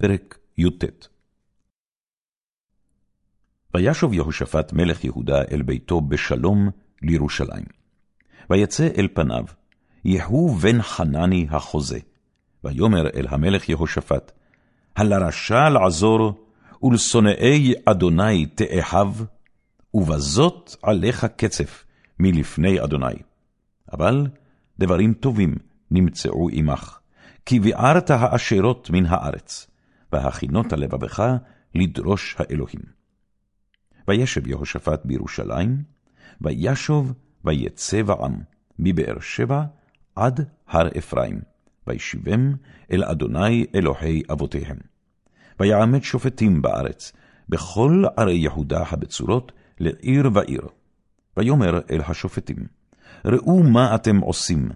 פרק י"ט וישוב יהושפט מלך יהודה אל ביתו בשלום לירושלים. ויצא אל פניו, יהוא בן חנני החוזה. ויאמר אל המלך יהושפט, הלרשע לעזור, ולשונאי אדוני תאהב, ובזאת עליך קצף מלפני אדוני. אבל דברים טובים נמצאו עמך, כי ביערת העשרות מן הארץ, והכינות לבבך לדרוש האלוהים. וישב יהושפט בירושלים, וישוב ויצא בעם, מבאר שבע עד הר אפרים, וישיבם אל אדוני אלוהי אבותיהם. ויעמד שופטים בארץ, בכל ערי יהודה הבצורות, לעיר ועיר. ויאמר אל השופטים, ראו מה אתם עושים,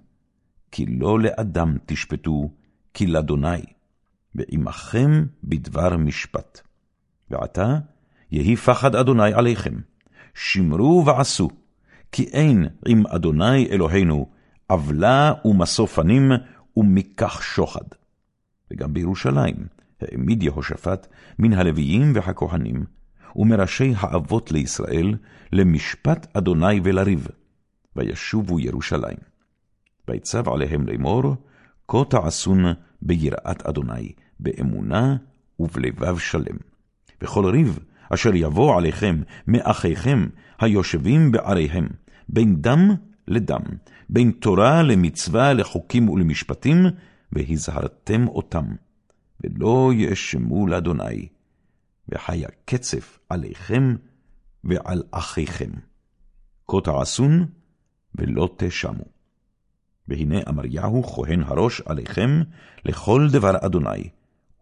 כי לא לאדם תשפטו, כי לאדוני, ועמכם בדבר משפט. ועתה יהי פחד אדוני עליכם, שמרו ועשו, כי אין עם אדוני אלוהינו עוולה ומשוא פנים ומיקח שוחד. וגם בירושלים העמיד יהושפט מן הלוויים והכהנים, ומראשי האבות לישראל, למשפט אדוני ולריב, וישובו ירושלים. ויצב עליהם לאמור, כה תעשון ביראת אדוני, באמונה ובלבב שלם. וכל ריב אשר יבוא עליכם מאחיכם היושבים בעריהם, בין דם לדם, בין תורה למצווה, לחוקים ולמשפטים, והזהרתם אותם, ולא יאשמו לאדוני, וחיה קצף עליכם ועל אחיכם. כה תעשון, ולא תשמו. והנה אמריהו כהן הראש עליכם לכל דבר אדוני,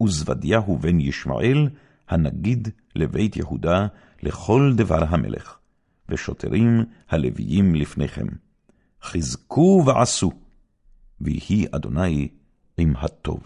וזבדיהו בן ישמעאל הנגיד לבית יהודה לכל דבר המלך, ושוטרים הלוויים לפניכם. חזקו ועשו, ויהי אדוני עם הטוב.